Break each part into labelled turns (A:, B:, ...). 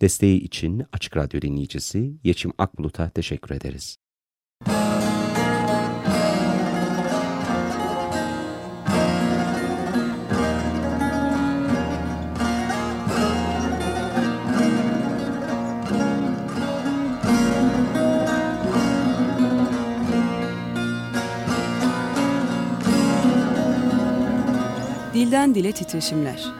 A: Desteği için Açık Radyo dinleyicisi Yeçim Akbulut'a teşekkür ederiz.
B: Dilden Dile Titreşimler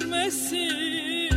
C: sürmesin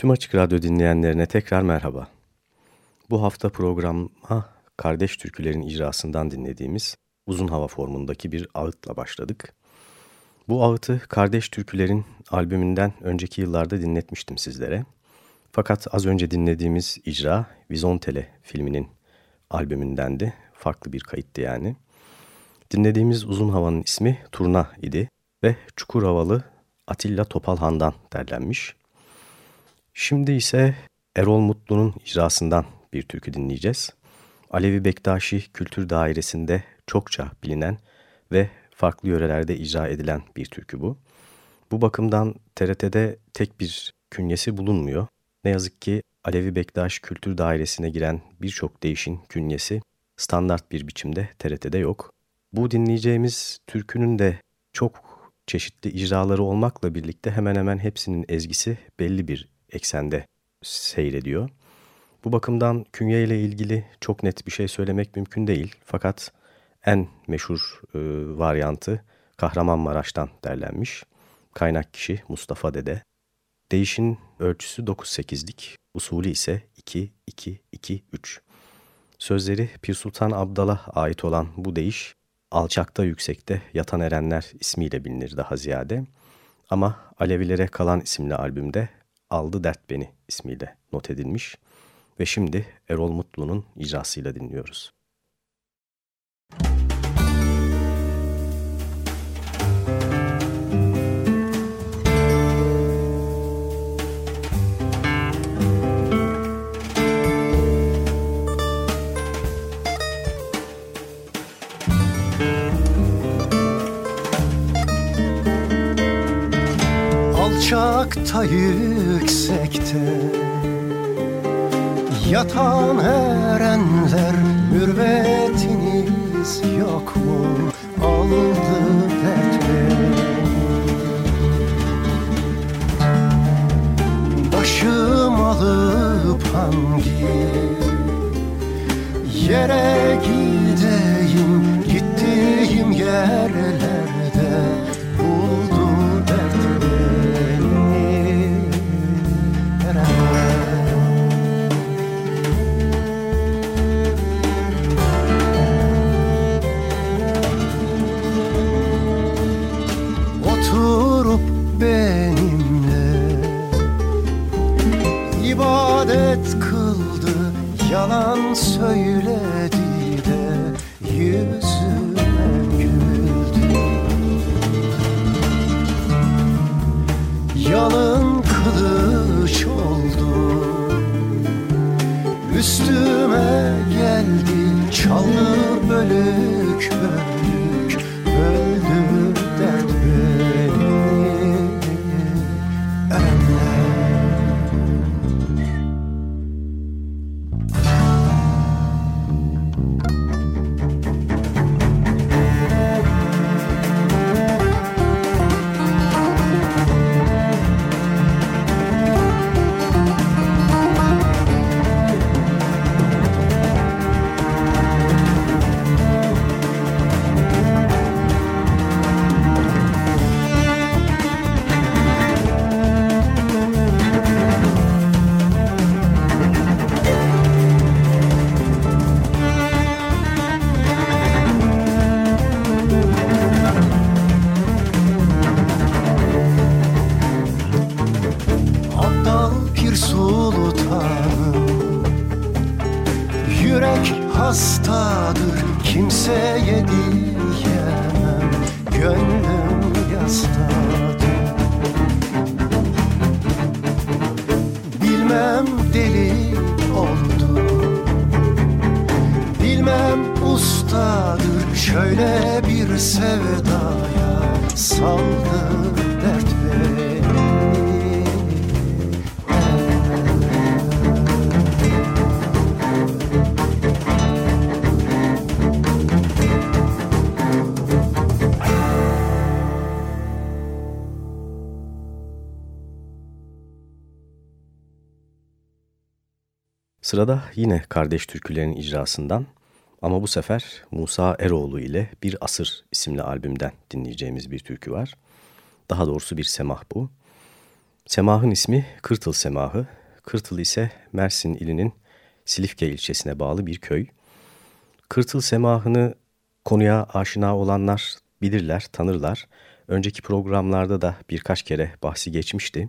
D: Tüm Açık Radyo dinleyenlerine tekrar merhaba. Bu hafta programa kardeş türkülerin icrasından dinlediğimiz uzun hava formundaki bir ağıtla başladık. Bu ağıtı Kardeş Türkülerin albümünden önceki yıllarda dinletmiştim sizlere. Fakat az önce dinlediğimiz icra Vizontele filminin albümündendi. Farklı bir kayıttı yani. Dinlediğimiz uzun havanın ismi Turna idi ve Çukurhavalı Atilla Topalhan'dan derlenmiş. Şimdi ise Erol Mutlu'nun icrasından bir türkü dinleyeceğiz. Alevi Bektaşi Kültür Dairesi'nde çokça bilinen ve farklı yörelerde icra edilen bir türkü bu. Bu bakımdan TRT'de tek bir künyesi bulunmuyor. Ne yazık ki Alevi Bektaş Kültür Dairesi'ne giren birçok değişin künyesi standart bir biçimde TRT'de yok. Bu dinleyeceğimiz türkünün de çok çeşitli icraları olmakla birlikte hemen hemen hepsinin ezgisi belli bir eksende seyrediyor. Bu bakımdan künye ile ilgili çok net bir şey söylemek mümkün değil. Fakat en meşhur e, varyantı Kahramanmaraş'tan derlenmiş. Kaynak kişi Mustafa Dede. Değişin ölçüsü 9-8'lik, usulü ise 2-2-2-3. Sözleri Pir Sultan Abdal'a ait olan bu değiş, alçakta yüksekte yatan erenler ismiyle bilinir daha ziyade. Ama Alevilere kalan isimli albümde Aldı Dert Beni ismiyle not edilmiş ve şimdi Erol Mutlu'nun icrasıyla dinliyoruz.
E: Alçakta yüksekte Yatan erenler mürvetiniz yok mu? Aldı dert Başım alıp hangi yere gideyim Gittiğim yerlerde yalan söyledi de yüzüme güldü. Yalın kılıç oldu. Üstüme geldi çaldı bölük bölük
D: Sırada yine kardeş türkülerin icrasından ama bu sefer Musa Eroğlu ile Bir Asır isimli albümden dinleyeceğimiz bir türkü var. Daha doğrusu bir semah bu. Semahın ismi Kırtıl Semahı. Kırtıl ise Mersin ilinin Silifke ilçesine bağlı bir köy. Kırtıl Semahını konuya aşina olanlar bilirler, tanırlar. Önceki programlarda da birkaç kere bahsi geçmişti.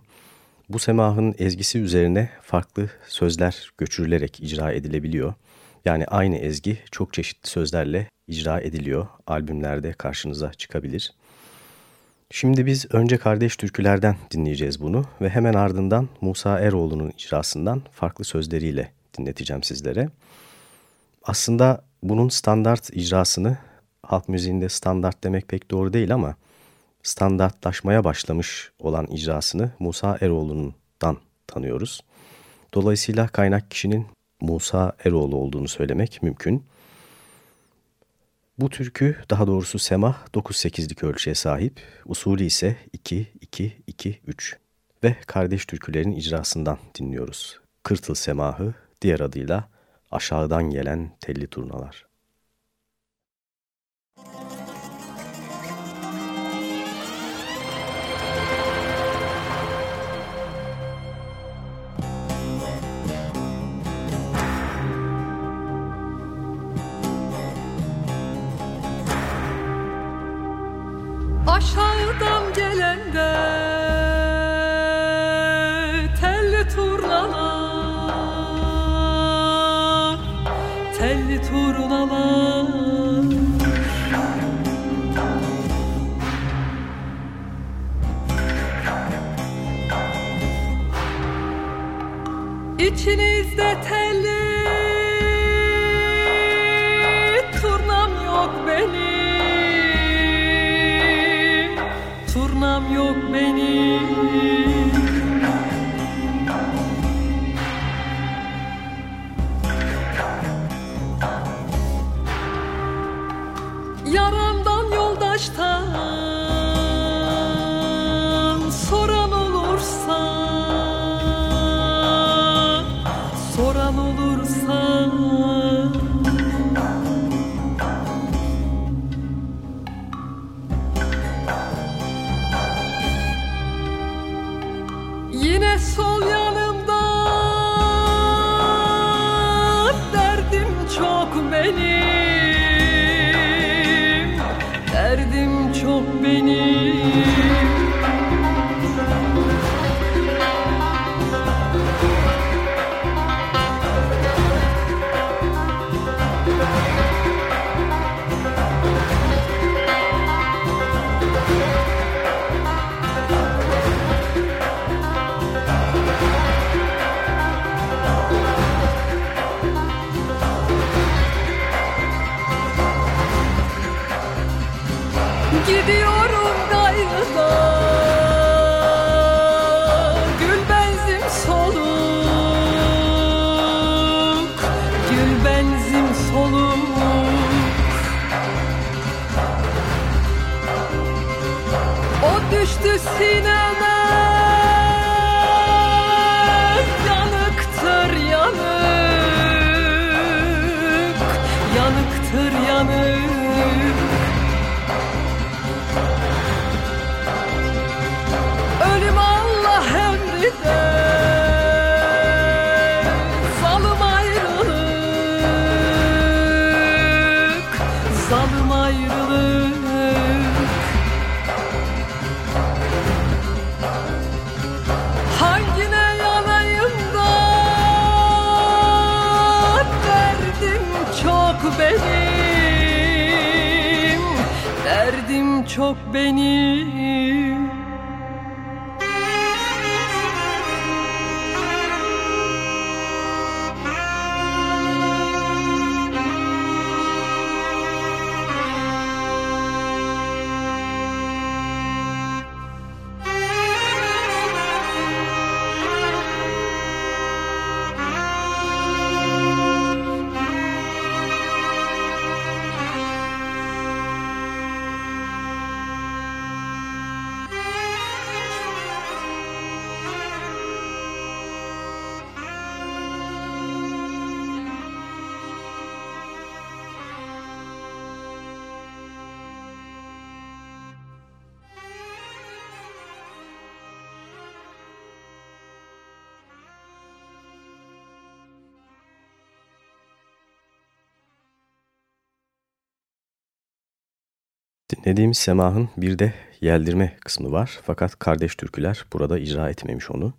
D: Bu semahın ezgisi üzerine farklı sözler göçürülerek icra edilebiliyor. Yani aynı ezgi çok çeşitli sözlerle icra ediliyor. Albümlerde karşınıza çıkabilir. Şimdi biz önce kardeş türkülerden dinleyeceğiz bunu ve hemen ardından Musa Eroğlu'nun icrasından farklı sözleriyle dinleteceğim sizlere. Aslında bunun standart icrasını halk müziğinde standart demek pek doğru değil ama standartlaşmaya başlamış olan icrasını Musa Eroğlu'ndan tanıyoruz. Dolayısıyla kaynak kişinin Musa Eroğlu olduğunu söylemek mümkün. Bu türkü daha doğrusu semah 9-8'lik ölçüye sahip, usulü ise 2-2-2-3 ve kardeş türkülerin icrasından dinliyoruz. Kırtıl semahı diğer adıyla aşağıdan gelen telli turnalar.
C: Aşağıdan gelende telli turnalar Telli turnalar İçinizde telli benim. Derdim çok benim
D: Dinlediğimiz semahın bir de yeldirme kısmı var fakat kardeş türküler burada icra etmemiş onu.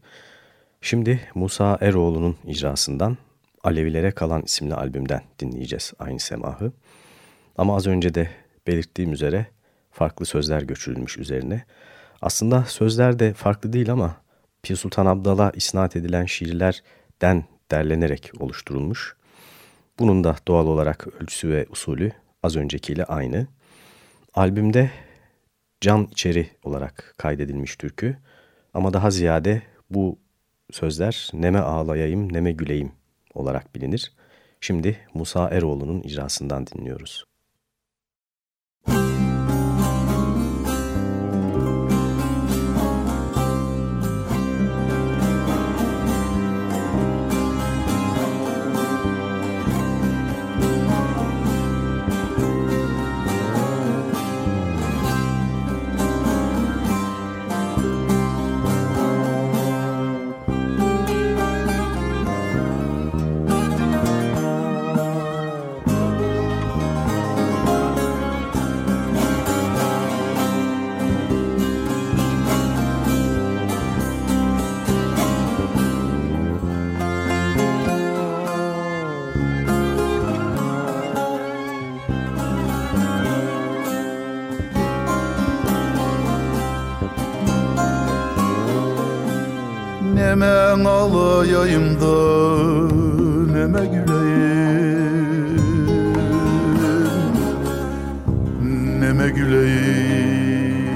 D: Şimdi Musa Eroğlu'nun icrasından Alevilere Kalan isimli albümden dinleyeceğiz aynı semahı. Ama az önce de belirttiğim üzere farklı sözler göçürülmüş üzerine. Aslında sözler de farklı değil ama Pir Sultan Abdal'a isnat edilen şiirlerden derlenerek oluşturulmuş. Bunun da doğal olarak ölçüsü ve usulü az öncekiyle aynı. Albümde can içeri olarak kaydedilmiş türkü ama daha ziyade bu sözler neme ağlayayım neme güleyim olarak bilinir. Şimdi Musa Eroğlu'nun icrasından dinliyoruz.
F: Alayayım da neme güleyim Neme güleyim.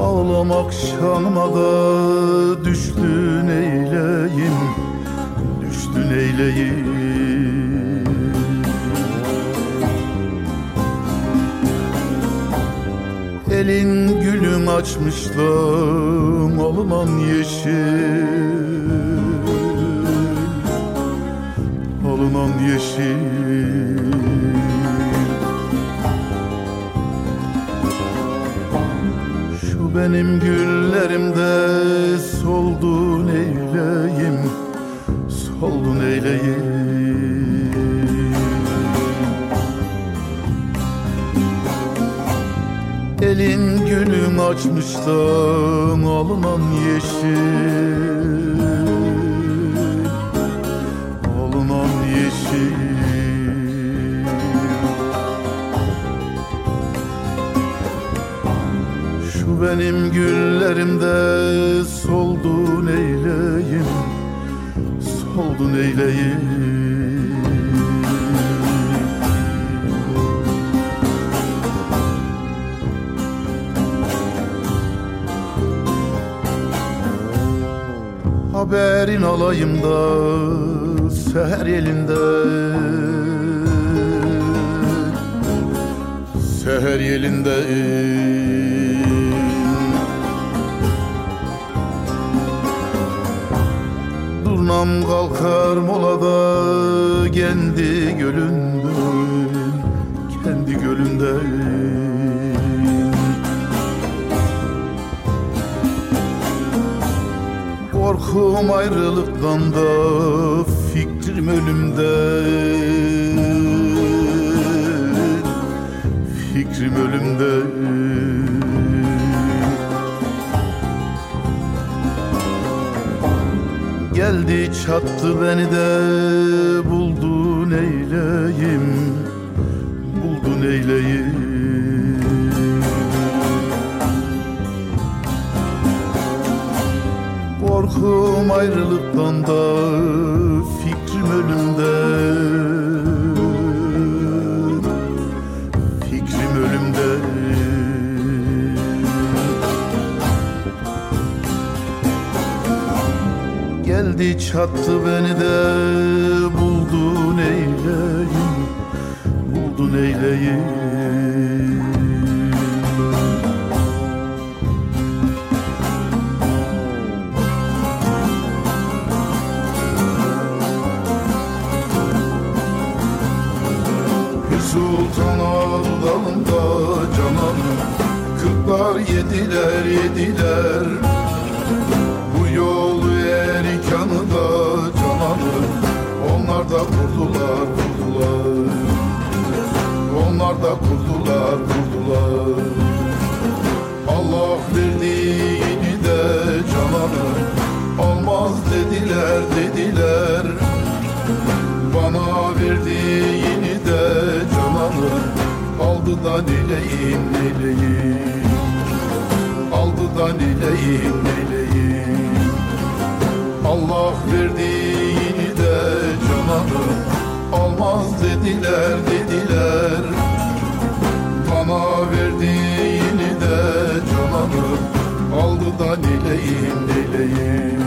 F: Ağlamak şanıma açmışlığım alınan yeşil Alınan yeşil. Şu benim güllerimde soldun eyleyim Soldun eyleyim açmıştan alınan yeşil Alınan yeşil. Şu benim güllerimde soldun eyleyim Soldun eyleyim haberin alayım da seher yelinde Seher yelinde Durnam kalkar molada kendi gölünden Kendi gölünden Korkum ayrılıktan da fikrim ölümde. Fikrim ölümde. Geldi çattı beni de buldun eyleyim Buldun eyleyim Korkum ayrılıktan da fikrim ölümde Fikrim ölümde Geldi çattı beni de buldun eyleyim Buldun eyleyim dalında cananım Kırklar yediler yediler
G: aldı da nileyim nileyim Aldı da nileyim nileyim Allah verdiğini de cananı almaz dediler dediler. Bana verdiğini de cananı aldı da nileyim nileyim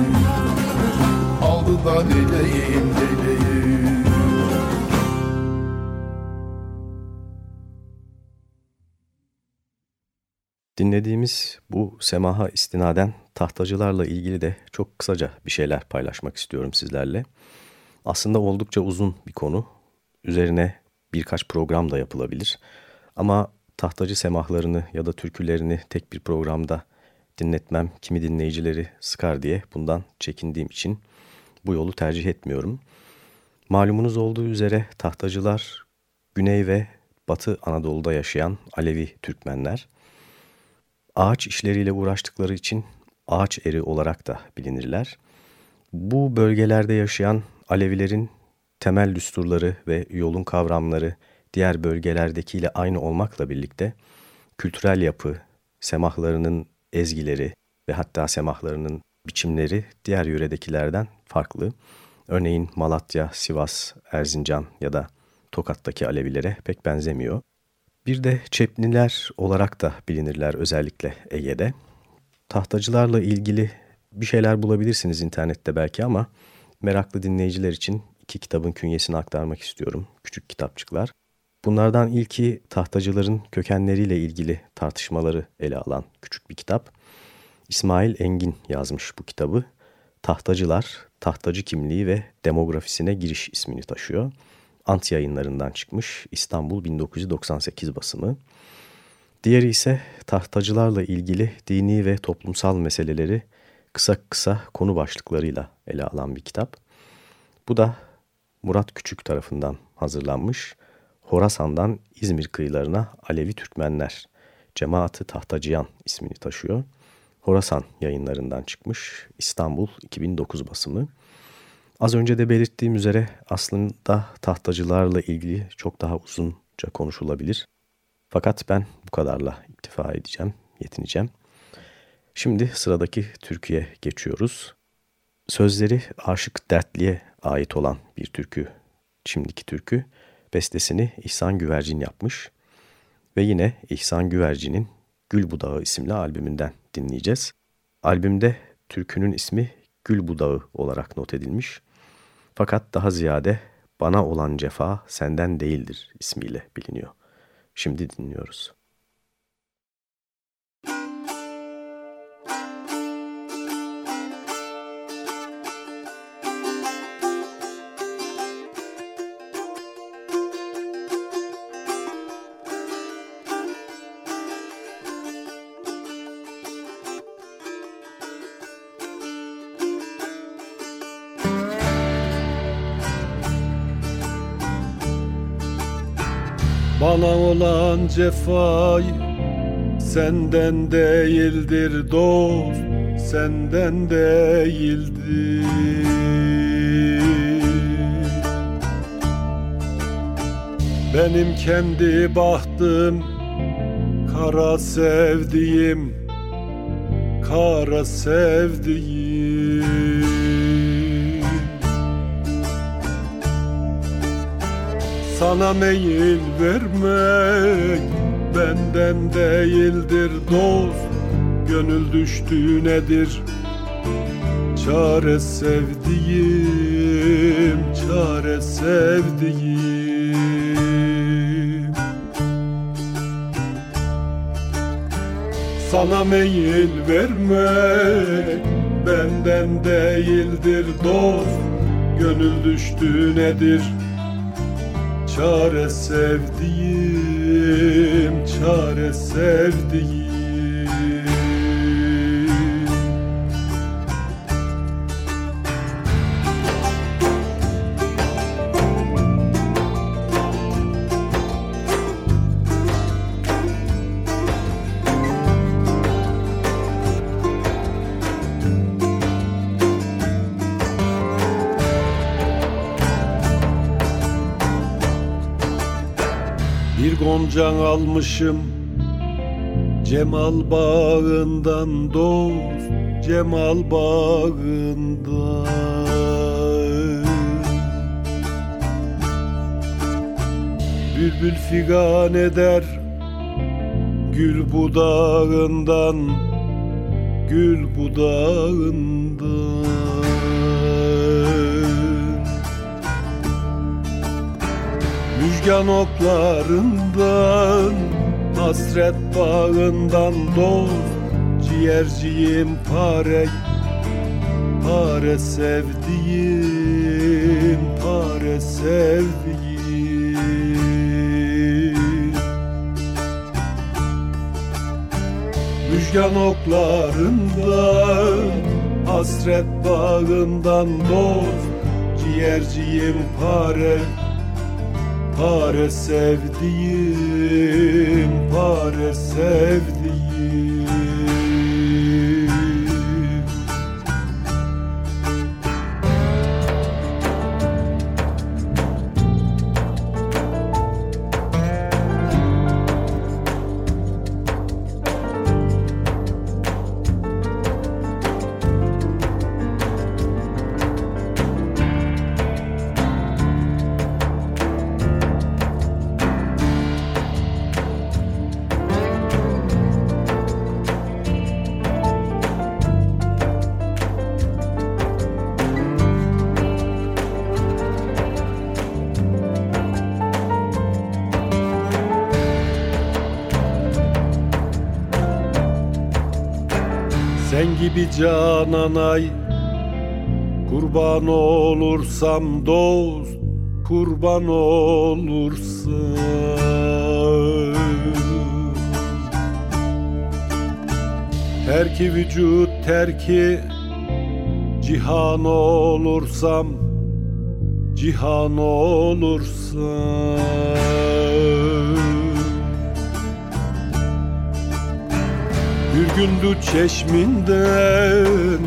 G: Aldı da nileyim nileyim
D: Dinlediğimiz bu semaha istinaden tahtacılarla ilgili de çok kısaca bir şeyler paylaşmak istiyorum sizlerle. Aslında oldukça uzun bir konu. Üzerine birkaç program da yapılabilir. Ama tahtacı semahlarını ya da türkülerini tek bir programda dinletmem kimi dinleyicileri sıkar diye bundan çekindiğim için bu yolu tercih etmiyorum. Malumunuz olduğu üzere tahtacılar Güney ve Batı Anadolu'da yaşayan Alevi Türkmenler ağaç işleriyle uğraştıkları için ağaç eri olarak da bilinirler. Bu bölgelerde yaşayan Alevilerin temel düsturları ve yolun kavramları diğer bölgelerdekiyle aynı olmakla birlikte kültürel yapı, semahlarının ezgileri ve hatta semahlarının biçimleri diğer yöredekilerden farklı. Örneğin Malatya, Sivas, Erzincan ya da Tokat'taki Alevilere pek benzemiyor. Bir de Çepniler olarak da bilinirler özellikle Ege'de. Tahtacılarla ilgili bir şeyler bulabilirsiniz internette belki ama meraklı dinleyiciler için iki kitabın künyesini aktarmak istiyorum. Küçük kitapçıklar. Bunlardan ilki tahtacıların kökenleriyle ilgili tartışmaları ele alan küçük bir kitap. İsmail Engin yazmış bu kitabı. Tahtacılar, tahtacı kimliği ve demografisine giriş ismini taşıyor. Ant yayınlarından çıkmış İstanbul 1998 basımı. Diğeri ise tahtacılarla ilgili dini ve toplumsal meseleleri kısa kısa konu başlıklarıyla ele alan bir kitap. Bu da Murat Küçük tarafından hazırlanmış. Horasan'dan İzmir kıyılarına Alevi Türkmenler, Cemaati Tahtacıyan ismini taşıyor. Horasan yayınlarından çıkmış İstanbul 2009 basımı. Az önce de belirttiğim üzere aslında tahtacılarla ilgili çok daha uzunca konuşulabilir. Fakat ben bu kadarla iktifa edeceğim, yetineceğim. Şimdi sıradaki Türkiye geçiyoruz. Sözleri Aşık Dertli'ye ait olan bir türkü, şimdiki türkü. Bestesini İhsan Güvercin yapmış. Ve yine İhsan Güvercin'in Gül Budağı isimli albümünden dinleyeceğiz. Albümde türkünün ismi Gül Budağı olarak not edilmiş. Fakat daha ziyade Bana olan cefa senden değildir ismiyle biliniyor. Şimdi dinliyoruz.
H: Bana olan cefayı senden değildir dost senden değildir. Benim kendi bahtım kara sevdiğim kara sevdiğim Sana meyil vermek benden değildir dost. Gönül düştüğü nedir? Çare sevdiğim, çare sevdiğim. Sana meyil vermek benden değildir dost. Gönül düştüğü nedir Çare sevdiğim, çare sevdiğim goncan almışım. Cemal bağından dost Cemal bağından. Bülbül figan eder Gül budağından Gül budağından Müjgan oklarından Hasret bağından dost Ciğerciyim pare Pare sevdiğim Pare sevdiğim. Müjgan oklarından Hasret bağından dost Ciğerciyim pare Pare sevdiğim, pare sevdiğim gibi cananay Kurban olursam dost Kurban olursam Terki vücut terki Cihan olursam Cihan olursam Bir gündü çeşminden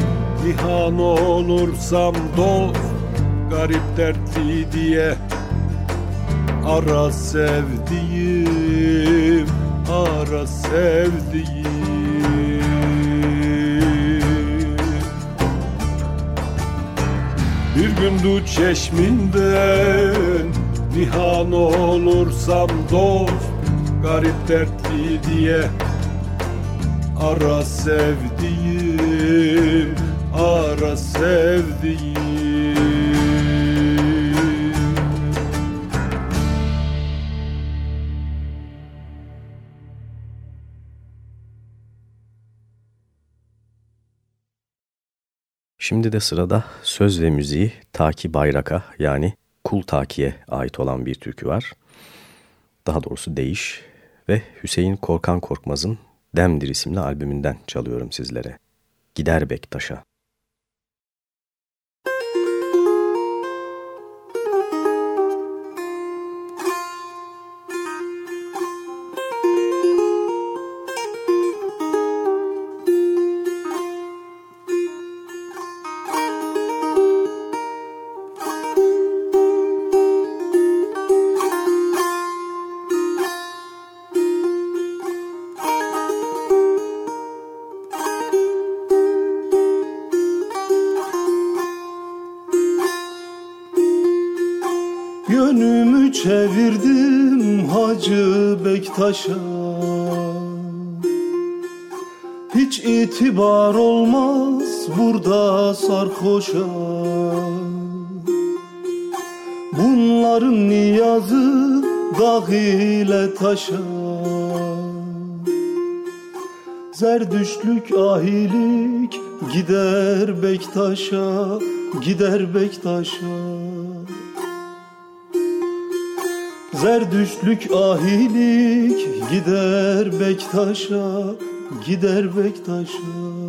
H: Nihan olursam dost Garip dertli diye Ara sevdiğim Ara sevdiğim. Bir gündü çeşminden Nihan olursam dost Garip dertli diye Ara sevdiğim, ara sevdiğim
D: Şimdi de sırada söz ve müziği Taki Bayrak'a yani Kul Taki'ye ait olan bir türkü var. Daha doğrusu Değiş ve Hüseyin Korkan Korkmaz'ın Demdir isimli albümünden çalıyorum sizlere. Gider Bektaş'a.
I: Bektaş'a Hiç itibar olmaz burada sarhoşa. Bunların niyazı dağ ile taşa. Zerdüştlük ahilik gider Bektaş'a Gider Bektaş'a Zerdüştlük ahilik gider Bektaş'a Gider Bektaş'a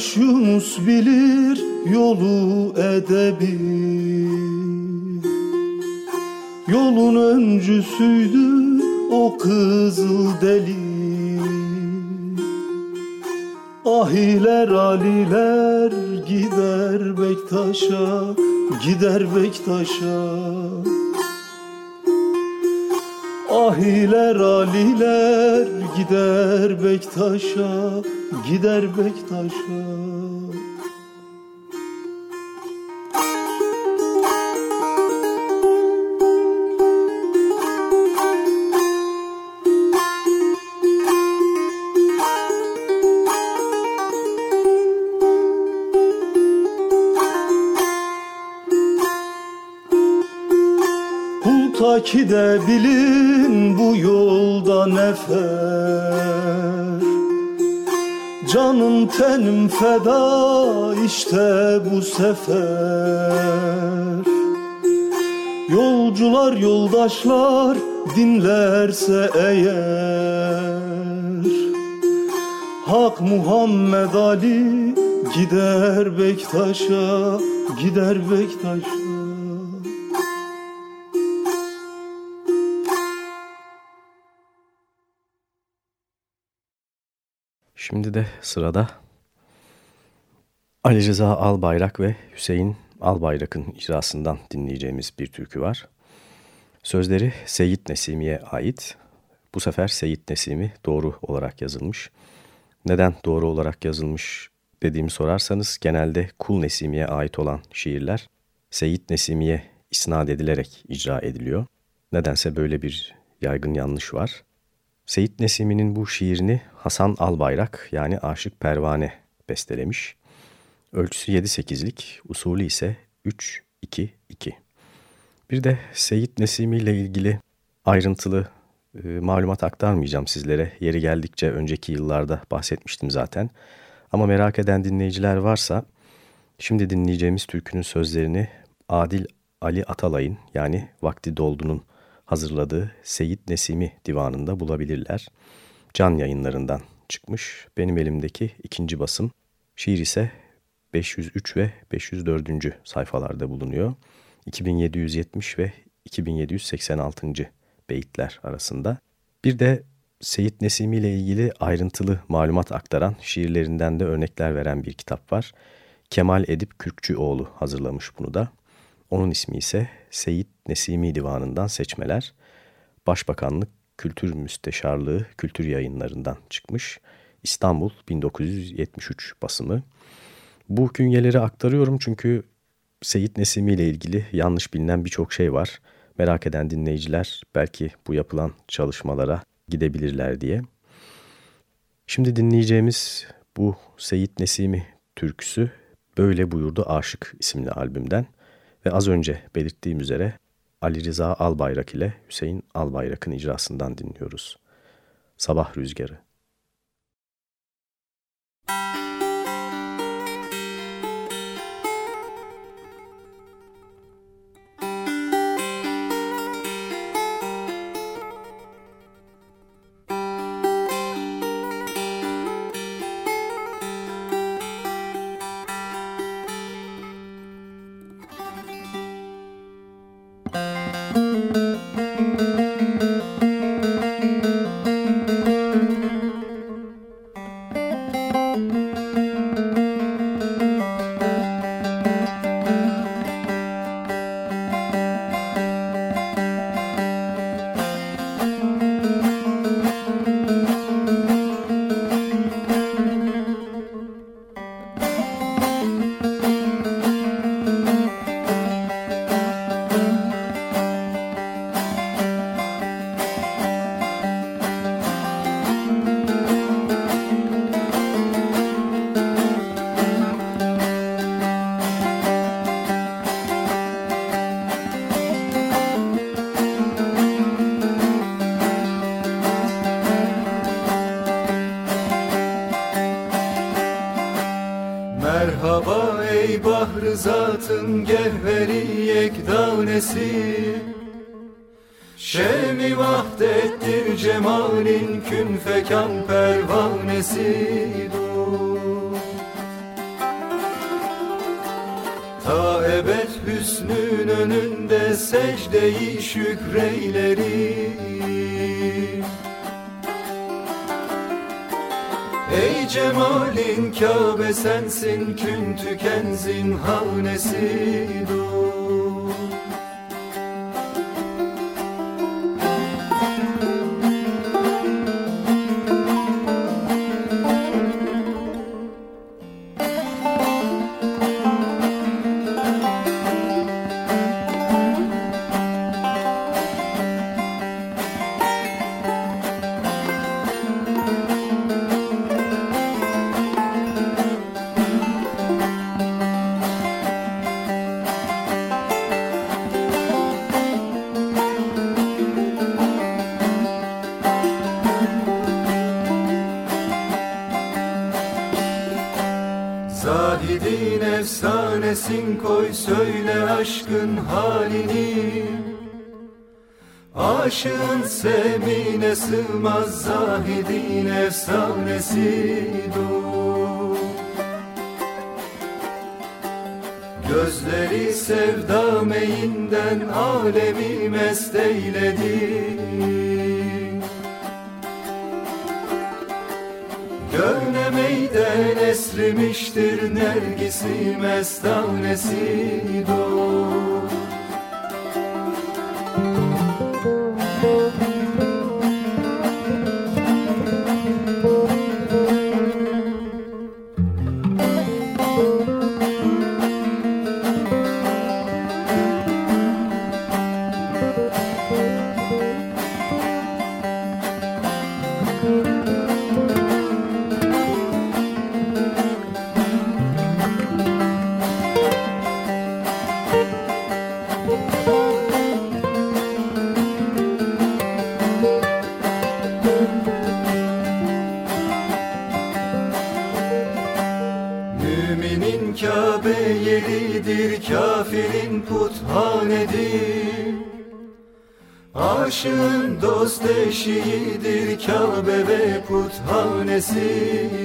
I: Derviş Yunus bilir yolu edebi. Yolun öncüsüydü o kızıl deli. Ahiler aliler gider Bektaş'a Gider Bektaş'a Ahiler aliler gider Bektaş'a Gider Bektaş'a. Taki de bu yolda nefer? Canım tenim feda işte bu sefer. Yolcular yoldaşlar dinlerse eğer Hak Muhammed Ali gider Bektaş'a gider Bektaş'a
D: Şimdi de sırada Ali Rıza Albayrak ve Hüseyin Albayrak'ın icrasından dinleyeceğimiz bir türkü var. Sözleri Seyit Nesimi'ye ait. Bu sefer Seyit Nesimi doğru olarak yazılmış. Neden doğru olarak yazılmış dediğimi sorarsanız genelde Kul Nesimi'ye ait olan şiirler Seyit Nesimi'ye isnat edilerek icra ediliyor. Nedense böyle bir yaygın yanlış var. Seyit Nesimi'nin bu şiirini Hasan Albayrak yani Aşık Pervane bestelemiş. Ölçüsü 7-8'lik, usulü ise 3-2-2. Bir de Seyit Nesimi ile ilgili ayrıntılı e, malumat aktarmayacağım sizlere. Yeri geldikçe önceki yıllarda bahsetmiştim zaten. Ama merak eden dinleyiciler varsa şimdi dinleyeceğimiz türkünün sözlerini Adil Ali Atalay'ın yani Vakti Doldu'nun hazırladığı Seyit Nesimi divanında bulabilirler. Can yayınlarından çıkmış. Benim elimdeki ikinci basım. Şiir ise 503 ve 504. sayfalarda bulunuyor. 2770 ve 2786. beyitler arasında. Bir de Seyit Nesimi ile ilgili ayrıntılı malumat aktaran şiirlerinden de örnekler veren bir kitap var. Kemal Edip Kürkçüoğlu hazırlamış bunu da. Onun ismi ise Seyit Nesimi Divanı'ndan seçmeler. Başbakanlık Kültür Müsteşarlığı Kültür Yayınları'ndan çıkmış. İstanbul 1973 basımı. Bu künyeleri aktarıyorum çünkü Seyit Nesimi ile ilgili yanlış bilinen birçok şey var. Merak eden dinleyiciler belki bu yapılan çalışmalara gidebilirler diye. Şimdi dinleyeceğimiz bu Seyit Nesimi türküsü Böyle Buyurdu Aşık isimli albümden ve az önce belirttiğim üzere Ali Rıza Albayrak ile Hüseyin Albayrak'ın icrasından dinliyoruz. Sabah Rüzgarı
J: efsanesin koy söyle aşkın halini. Aşığın semine sığmaz zahidin efsanesi dur Gözleri sevda meyinden alemi mest eyledi nergisi mestanesi dur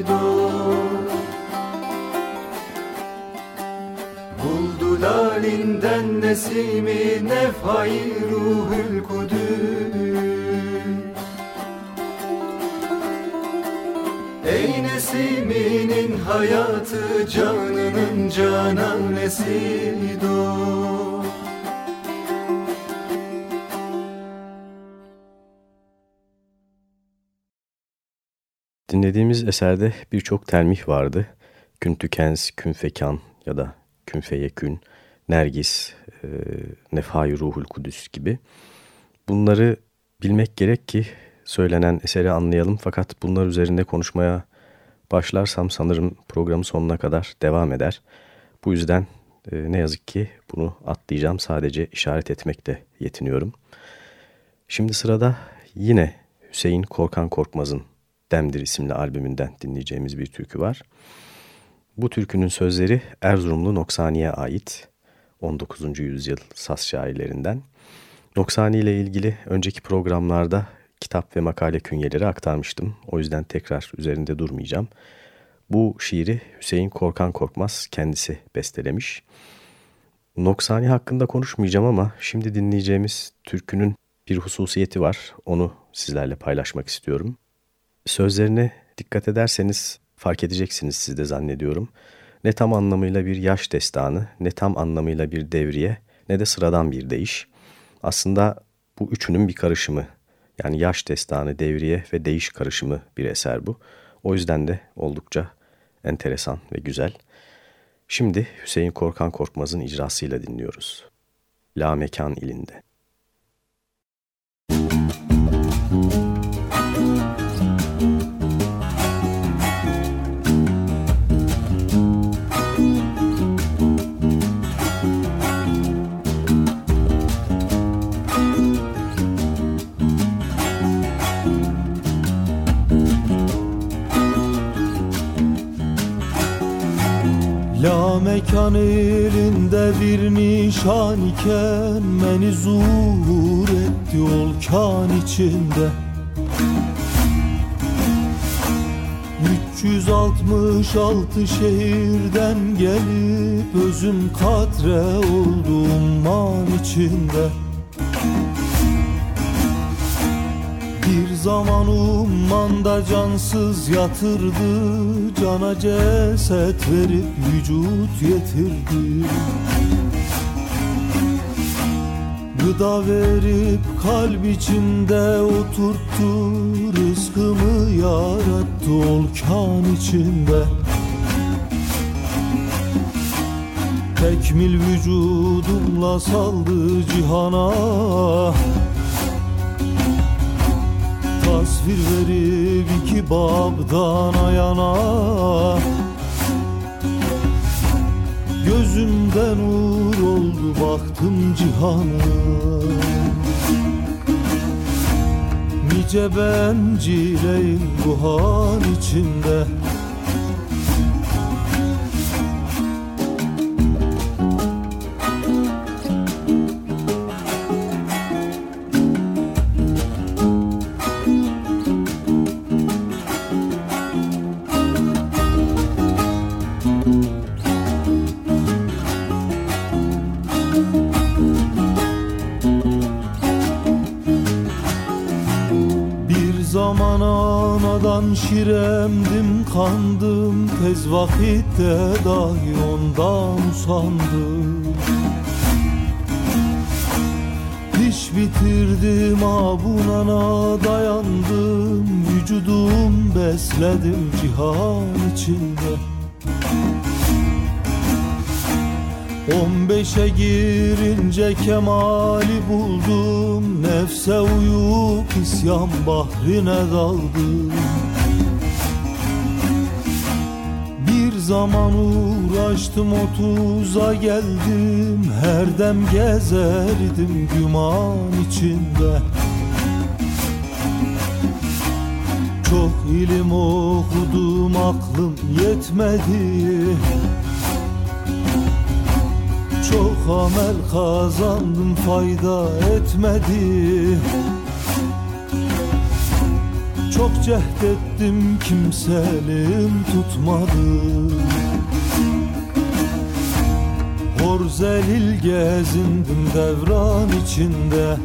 J: dur. Buldu lalinden nesimi nefhai ruhül kudüs. Ey hayatı canının cananesi dur
D: Dinlediğimiz eserde birçok telmih vardı. Kün tükens, kün fekan ya da kün feyekün, nergis, e, nefai ruhul kudüs gibi. Bunları bilmek gerek ki söylenen eseri anlayalım fakat bunlar üzerinde konuşmaya başlarsam sanırım programın sonuna kadar devam eder. Bu yüzden e, ne yazık ki bunu atlayacağım sadece işaret etmekle yetiniyorum. Şimdi sırada yine Hüseyin Korkan Korkmaz'ın Demdir isimli albümünden dinleyeceğimiz bir türkü var. Bu türkünün sözleri Erzurumlu Noksani'ye ait 19. yüzyıl Saz şairlerinden. Noksani ile ilgili önceki programlarda kitap ve makale künyeleri aktarmıştım. O yüzden tekrar üzerinde durmayacağım. Bu şiiri Hüseyin Korkan Korkmaz kendisi bestelemiş. Noksani hakkında konuşmayacağım ama şimdi dinleyeceğimiz türkünün bir hususiyeti var. Onu sizlerle paylaşmak istiyorum. Sözlerine dikkat ederseniz fark edeceksiniz siz de zannediyorum. Ne tam anlamıyla bir yaş destanı, ne tam anlamıyla bir devriye, ne de sıradan bir değiş. Aslında bu üçünün bir karışımı. Yani yaş destanı, devriye ve değiş karışımı bir eser bu. O yüzden de oldukça enteresan ve güzel. Şimdi Hüseyin Korkan Korkmaz'ın icrasıyla dinliyoruz. La Mekan ilinde.
I: La mekan elinde bir nişan iken Beni zuhur etti olkan içinde. 366 şehirden gelip Özüm katre oldum man içinde zaman ummanda cansız yatırdı Cana ceset verip vücut yetirdi. Gıda verip kalp içinde oturttu Rızkımı yarattı olkan içinde. Tekmil vücudumla saldı cihana Tasvir verip iki babdan ayana Gözümden nur oldu baktım cihana. Nice bencileyim bu han içinde şiremdim kandım Tez vakitte dahi ondan usandım. Diş bitirdim abunana dayandım Vücudum besledim cihan içinde. On beşe girince kemali buldum Nefse uyup isyan bahrine daldım zaman uğraştım otuza geldim. Her dem gezerdim güman içinde. Çok ilim okudum aklım yetmedi. Çok amel kazandım fayda etmedi çok cehdettim kimselim tutmadı. Hor zelil gezindim devran içinde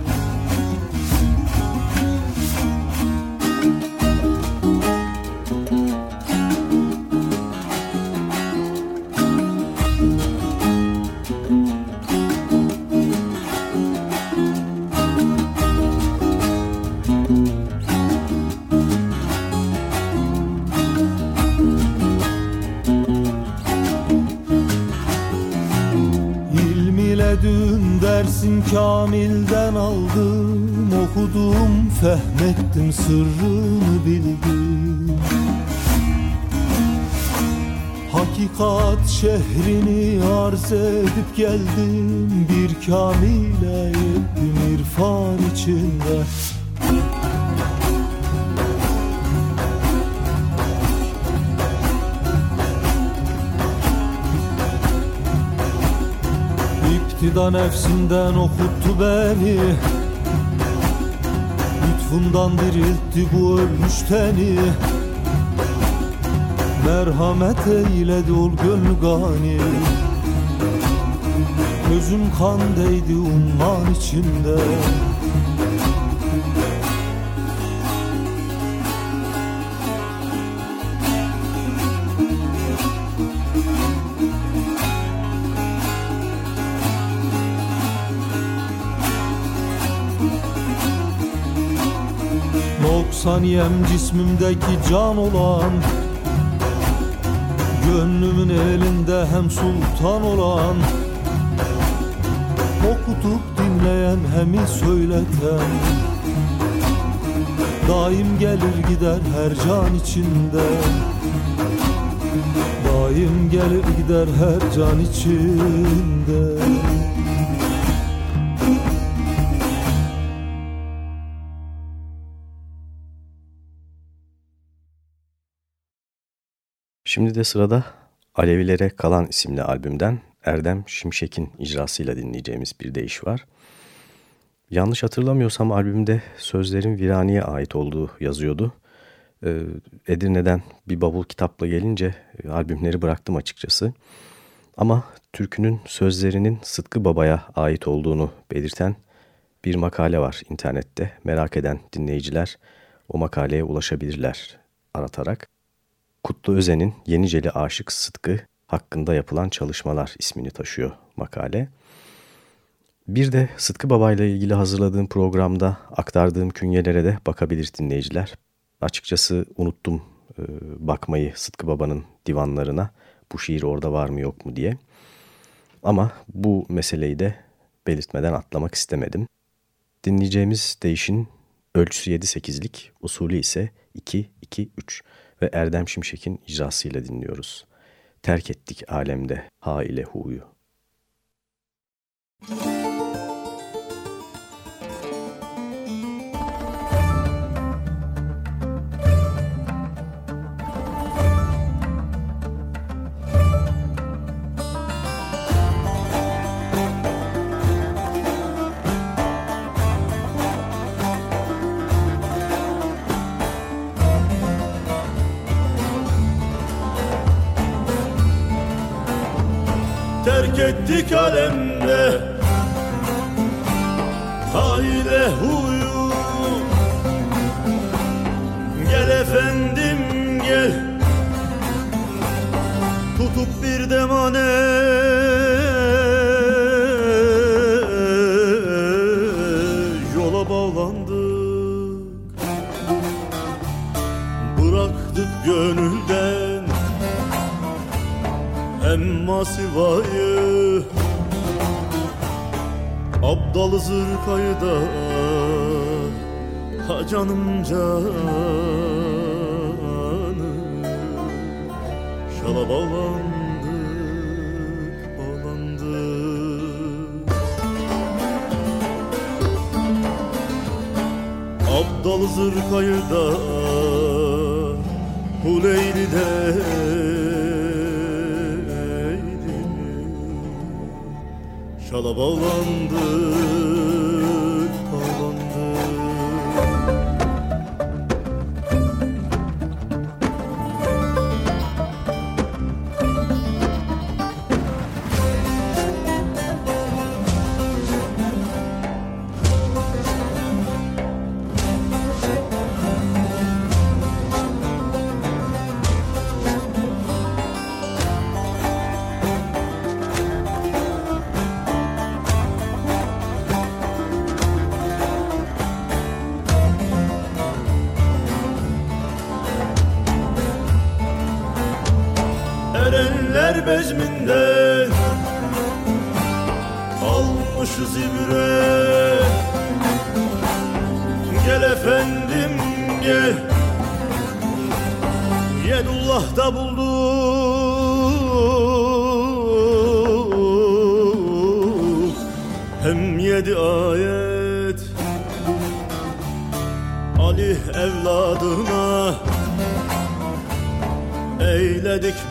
I: kamilden aldım Okudum, fehmettim, sırrını bildim. Hakikat şehrini arz edip geldim Bir kamile yettim irfan içinde İktida nefsinden okuttu beni. Lütfundan diriltti bu ölmüş teni. Merhamet eyledi ol gönlü gani. Gözüm kan değdi umman içinde saniyem cismimdeki can olan Gönlümün elinde hem sultan olan Okutup dinleyen hemi söyleten Daim gelir gider her can içinde. Daim gelir gider her can içinde
D: Şimdi de sırada Alevilere Kalan isimli albümden Erdem Şimşek'in icrasıyla dinleyeceğimiz bir deyiş var. Yanlış hatırlamıyorsam albümde sözlerin Virani'ye ait olduğu yazıyordu. Ee, Edirne'den bir bavul kitapla gelince e, albümleri bıraktım açıkçası. Ama türkünün sözlerinin Sıtkı Baba'ya ait olduğunu belirten bir makale var internette. Merak eden dinleyiciler o makaleye ulaşabilirler aratarak. Kutlu Özen'in Yeniceli Aşık Sıtkı hakkında yapılan çalışmalar ismini taşıyor makale. Bir de Sıtkı Baba ile ilgili hazırladığım programda aktardığım künyelere de bakabilir dinleyiciler. Açıkçası unuttum e, bakmayı Sıtkı Baba'nın divanlarına bu şiir orada var mı yok mu diye. Ama bu meseleyi de belirtmeden atlamak istemedim. Dinleyeceğimiz değişin ölçüsü 7-8'lik, usulü ise 2-2-3 ve Erdem Şimşek'in icrasıyla dinliyoruz. Terk ettik alemde ha ile hu'yu. Müzik
K: ettik alemde. Hayre huyu. Gel efendim gel. Tutup bir demane. Yola bağlandık. Bıraktık gönülden. Emma sivayı Abdal zırkayı da Ha canım canım Şala bağlandık bağlandık Abdal zırkayı da Huleyli'de Şala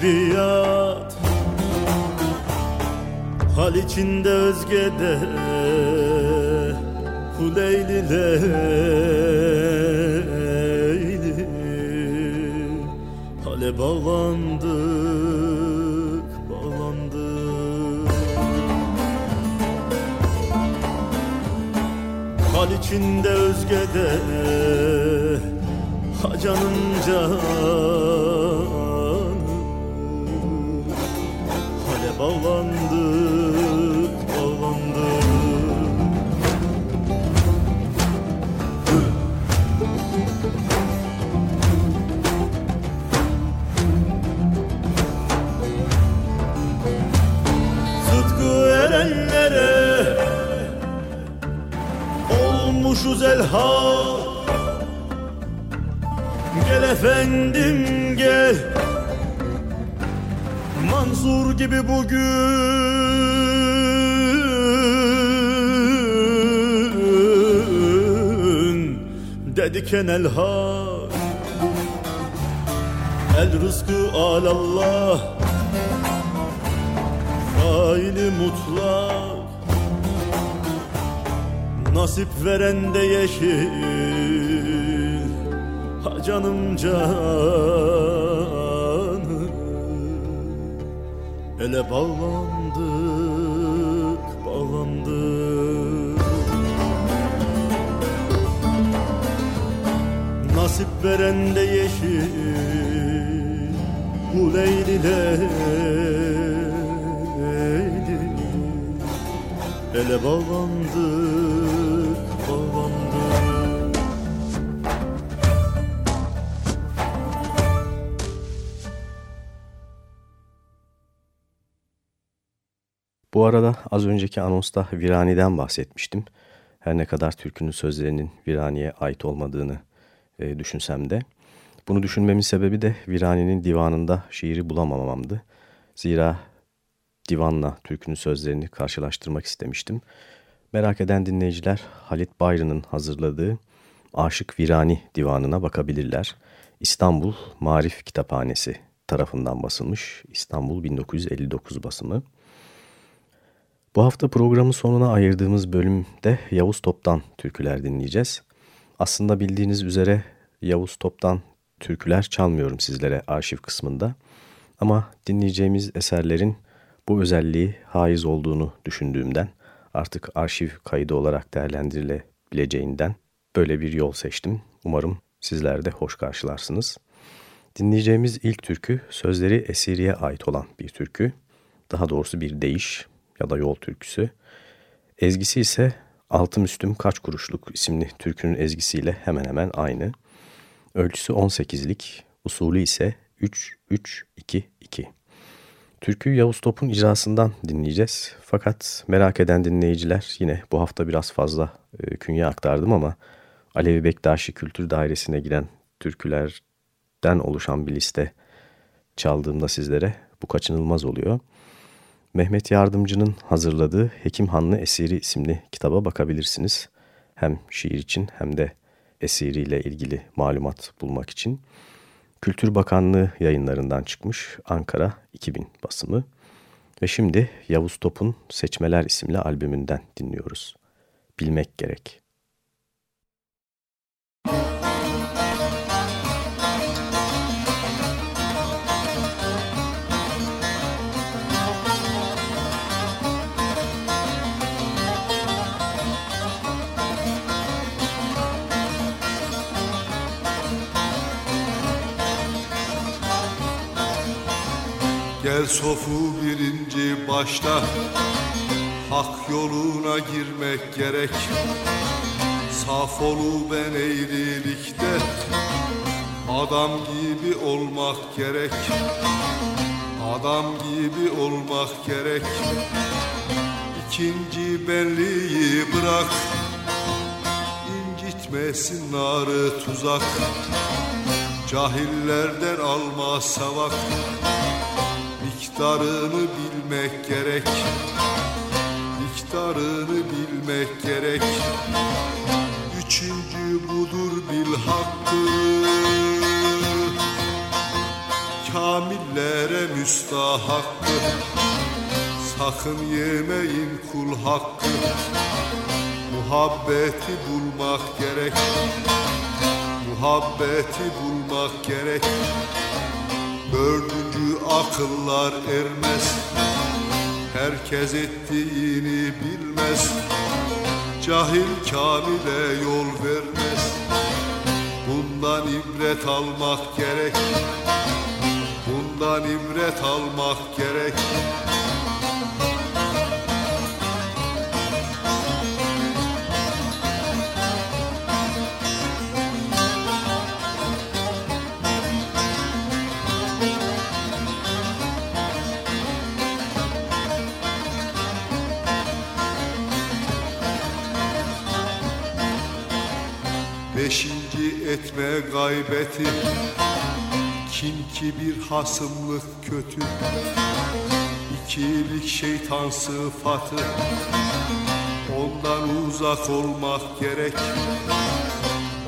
K: biat Hal içinde özgede. Huleyli Elha El rızkı alallah. Hayli mutlak. Nasip veren de yeşil. Ha canım canım. Ele bağlandık Nasip veren de yeşil Bu leyli Ele bağlandık, bağlandık
D: Bu arada az önceki anonsta Virani'den bahsetmiştim. Her ne kadar türkünün sözlerinin Virani'ye ait olmadığını e, düşünsem de. Bunu düşünmemin sebebi de Virani'nin divanında şiiri bulamamamdı. Zira divanla türkünün sözlerini karşılaştırmak istemiştim. Merak eden dinleyiciler Halit Bayrı'nın hazırladığı Aşık Virani divanına bakabilirler. İstanbul Marif Kitaphanesi tarafından basılmış. İstanbul 1959 basımı. Bu hafta programın sonuna ayırdığımız bölümde Yavuz Top'tan türküler dinleyeceğiz. Aslında bildiğiniz üzere Yavuz Top'tan türküler çalmıyorum sizlere arşiv kısmında. Ama dinleyeceğimiz eserlerin bu özelliği haiz olduğunu düşündüğümden artık arşiv kaydı olarak değerlendirilebileceğinden böyle bir yol seçtim. Umarım sizler de hoş karşılarsınız. Dinleyeceğimiz ilk türkü sözleri Esiri'ye ait olan bir türkü. Daha doğrusu bir deyiş ya da yol türküsü. Ezgisi ise Altı Müslüm Kaç Kuruşluk isimli türkünün ezgisiyle hemen hemen aynı. Ölçüsü 18'lik, usulü ise 3-3-2-2. Türküyü Yavuz Top'un icrasından dinleyeceğiz. Fakat merak eden dinleyiciler yine bu hafta biraz fazla e, künye aktardım ama Alevi Bektaşi Kültür Dairesi'ne giren türkülerden oluşan bir liste çaldığımda sizlere bu kaçınılmaz oluyor. Mehmet Yardımcı'nın hazırladığı Hekim Hanlı Esiri isimli kitaba bakabilirsiniz. Hem şiir için hem de esiriyle ilgili malumat bulmak için. Kültür Bakanlığı yayınlarından çıkmış Ankara 2000 basımı. Ve şimdi Yavuz Top'un Seçmeler isimli albümünden dinliyoruz. Bilmek gerek.
H: Gel sofu birinci başta. Hak yoluna girmek gerek. Saf olu ben eğrilikte. Adam gibi olmak gerek. Adam gibi olmak gerek. İkinci benliği bırak. İncitmesin narı tuzak. Cahillerden alma savak Miktarını bilmek gerek. Miktarını bilmek gerek. Üçüncü budur bil hakkı. Kamillere müstahakkı. Sakın yemeyin kul hakkı. Muhabbeti bulmak gerek. Muhabbeti bulmak gerek Dördüncü akıllar ermez. Herkes ettiğini bilmez. Cahil kamile yol vermez. Bundan ibret almak gerek. Bundan ibret almak gerek Beşinci etme gaybeti. Kin kibir hasımlık kötü İkilik şeytan sıfatı. Ondan uzak olmak gerek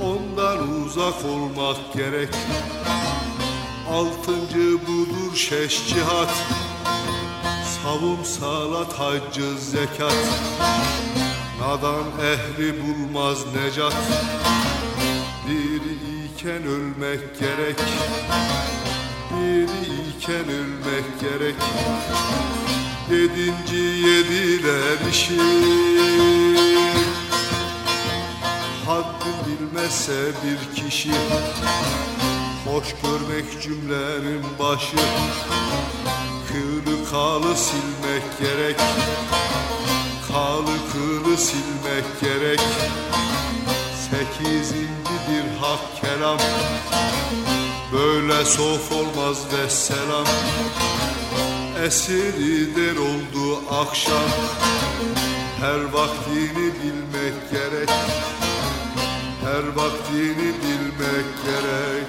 H: Ondan uzak olmak gerek. Altıncı budur şeş cihat Savun salat haccı zekat. Nadan ehli bulmaz necat iken ölmek gerek. Diri iken ölmek gerek. Yedinci yediler işi Haddin bilmezse bir kişi Hoş görmek cümlenin başı. Kılı kalı silmek gerek Kalı kılı silmek gerek Sekizincidir hak kelam. Böyle sof olmaz ve selam. Esiri der oldu akşam. Her vaktini bilmek gerek. Her vaktini bilmek gerek.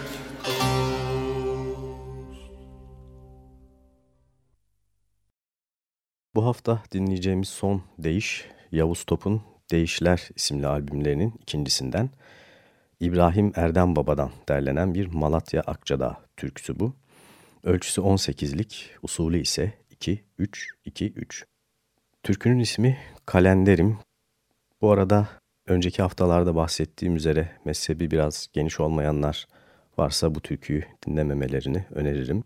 D: Bu hafta dinleyeceğimiz son deyiş Yavuz Top'un Değişler isimli albümlerinin ikincisinden İbrahim Erdem Baba'dan derlenen bir Malatya Akçadağ türküsü bu. Ölçüsü 18'lik, usulü ise 2-3-2-3. Türkünün ismi Kalenderim. Bu arada önceki haftalarda bahsettiğim üzere mezhebi biraz geniş olmayanlar varsa bu türküyü dinlememelerini öneririm.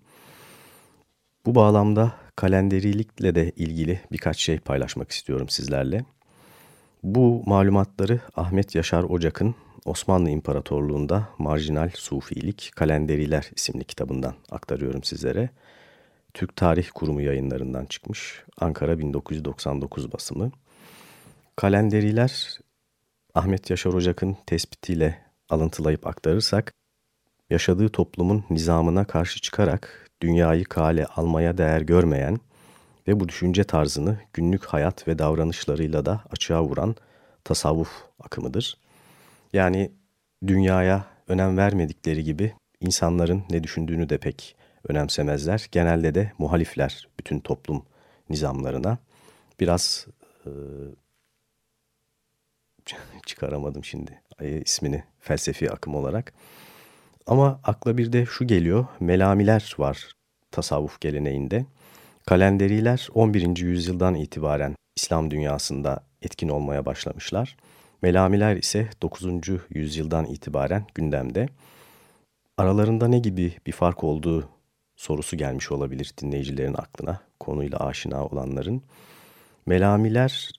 D: Bu bağlamda kalenderilikle de ilgili birkaç şey paylaşmak istiyorum sizlerle. Bu malumatları Ahmet Yaşar Ocak'ın Osmanlı İmparatorluğu'nda Marjinal Sufilik Kalenderiler isimli kitabından aktarıyorum sizlere. Türk Tarih Kurumu yayınlarından çıkmış. Ankara 1999 basımı. Kalenderiler Ahmet Yaşar Ocak'ın tespitiyle alıntılayıp aktarırsak, yaşadığı toplumun nizamına karşı çıkarak dünyayı kale almaya değer görmeyen ve bu düşünce tarzını günlük hayat ve davranışlarıyla da açığa vuran tasavvuf akımıdır. Yani dünyaya önem vermedikleri gibi insanların ne düşündüğünü de pek önemsemezler. Genelde de muhalifler bütün toplum nizamlarına. Biraz e, çıkaramadım şimdi ismini felsefi akım olarak. Ama akla bir de şu geliyor. Melamiler var tasavvuf geleneğinde. Kalenderiler 11. yüzyıldan itibaren İslam dünyasında etkin olmaya başlamışlar. Melamiler ise 9. yüzyıldan itibaren gündemde. Aralarında ne gibi bir fark olduğu sorusu gelmiş olabilir dinleyicilerin aklına, konuyla aşina olanların. Melamiler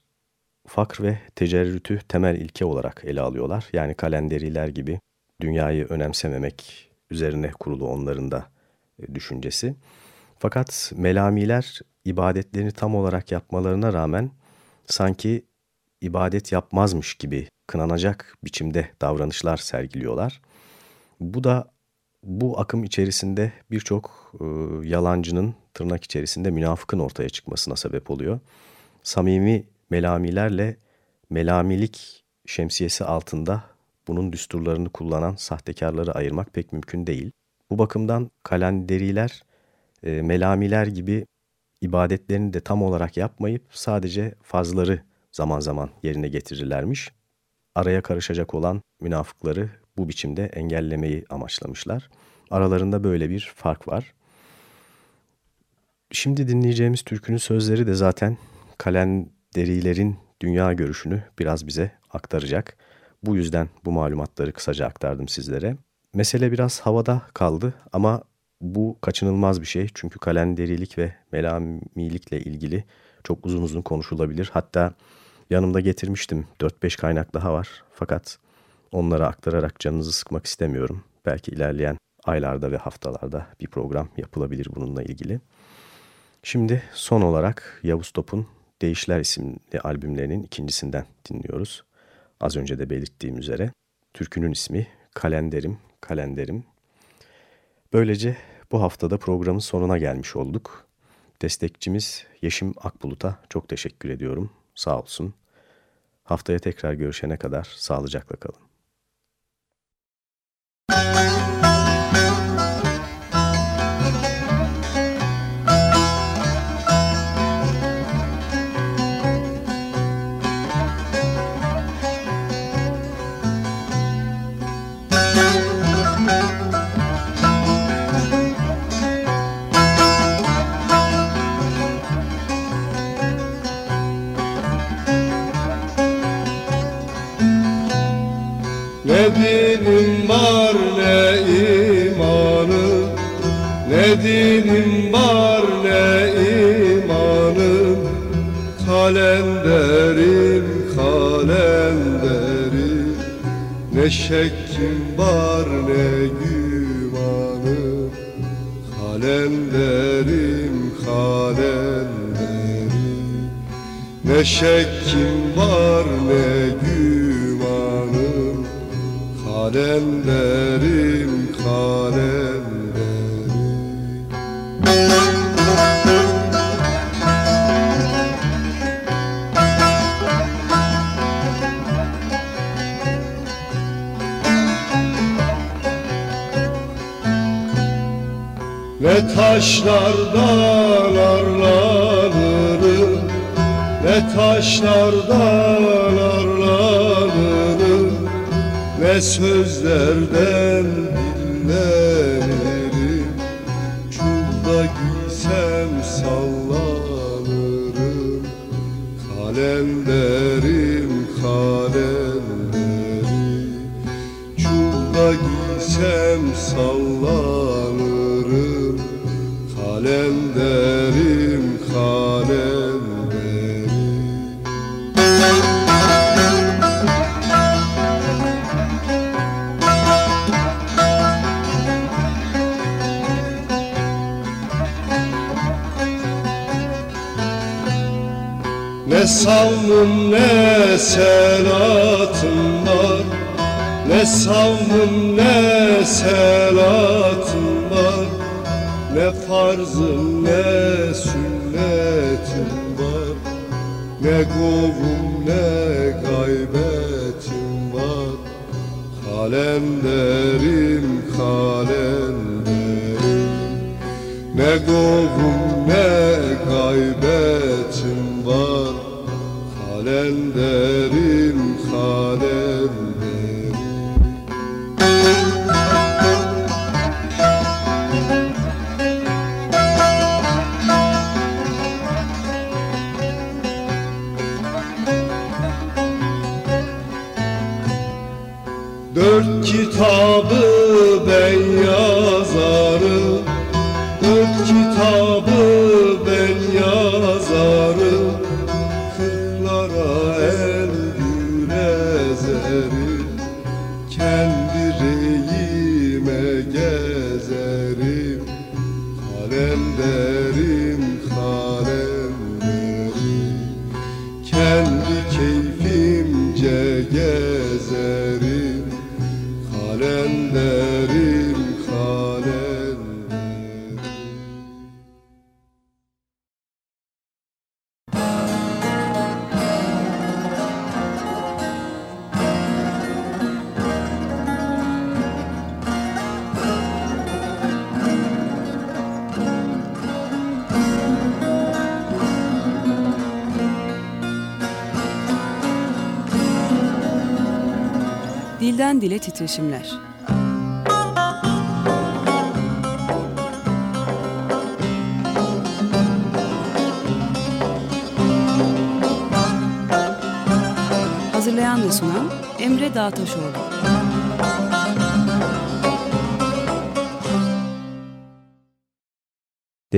D: fakr ve tecerrütü temel ilke olarak ele alıyorlar. Yani kalenderiler gibi dünyayı önemsememek üzerine kurulu onların da e, düşüncesi. Fakat melamiler ibadetlerini tam olarak yapmalarına rağmen sanki ibadet yapmazmış gibi kınanacak biçimde davranışlar sergiliyorlar. Bu da bu akım içerisinde birçok e, yalancının tırnak içerisinde münafıkın ortaya çıkmasına sebep oluyor. Samimi melamilerle melamilik şemsiyesi altında bunun düsturlarını kullanan sahtekarları ayırmak pek mümkün değil. Bu bakımdan kalenderiler, e, melamiler gibi ibadetlerini de tam olarak yapmayıp sadece fazları zaman zaman yerine getirirlermiş. Araya karışacak olan münafıkları bu biçimde engellemeyi amaçlamışlar. Aralarında böyle bir fark var. Şimdi dinleyeceğimiz türkünün sözleri de zaten kalenderilerin dünya görüşünü biraz bize aktaracak. Bu yüzden bu malumatları kısaca aktardım sizlere. Mesele biraz havada kaldı ama bu kaçınılmaz bir şey. Çünkü kalenderilik ve melamilikle ilgili çok uzun uzun konuşulabilir. Hatta yanımda getirmiştim 4-5 kaynak daha var. Fakat onları aktararak canınızı sıkmak istemiyorum. Belki ilerleyen aylarda ve haftalarda bir program yapılabilir bununla ilgili. Şimdi son olarak Yavuz Top'un Değişler isimli albümlerinin ikincisinden dinliyoruz. Az önce de belirttiğim üzere. Türkünün ismi Kalenderim, Kalenderim. Böylece bu haftada programın sonuna gelmiş olduk. Destekçimiz Yeşim Akbulut'a çok teşekkür ediyorum. Sağ olsun. Haftaya tekrar görüşene kadar sağlıcakla kalın.
H: Ne dinim var ne imanım Ne dinim var ne imanım Kalenderim kalenderim. Ne şeklim var ne gümanım Kalenderim kalenderim. Ne şeklim var ne Kalenderim kalenderim Ne taşlardan arlanırım Ne taşlardan arlanırım sözlerden savnım ne selatım var Ne savnım ne selatım var Ne farzım ne sünnetim var Ne kovum ne gaybetim var Kalenderim kalenderim Ne kovum ne gaybetim Kalenderim kalenderim Dört kitabı ben yazarım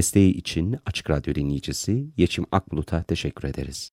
A: Desteği için Açık Radyo dinleyicisi Yeçim Akbulut'a teşekkür ederiz.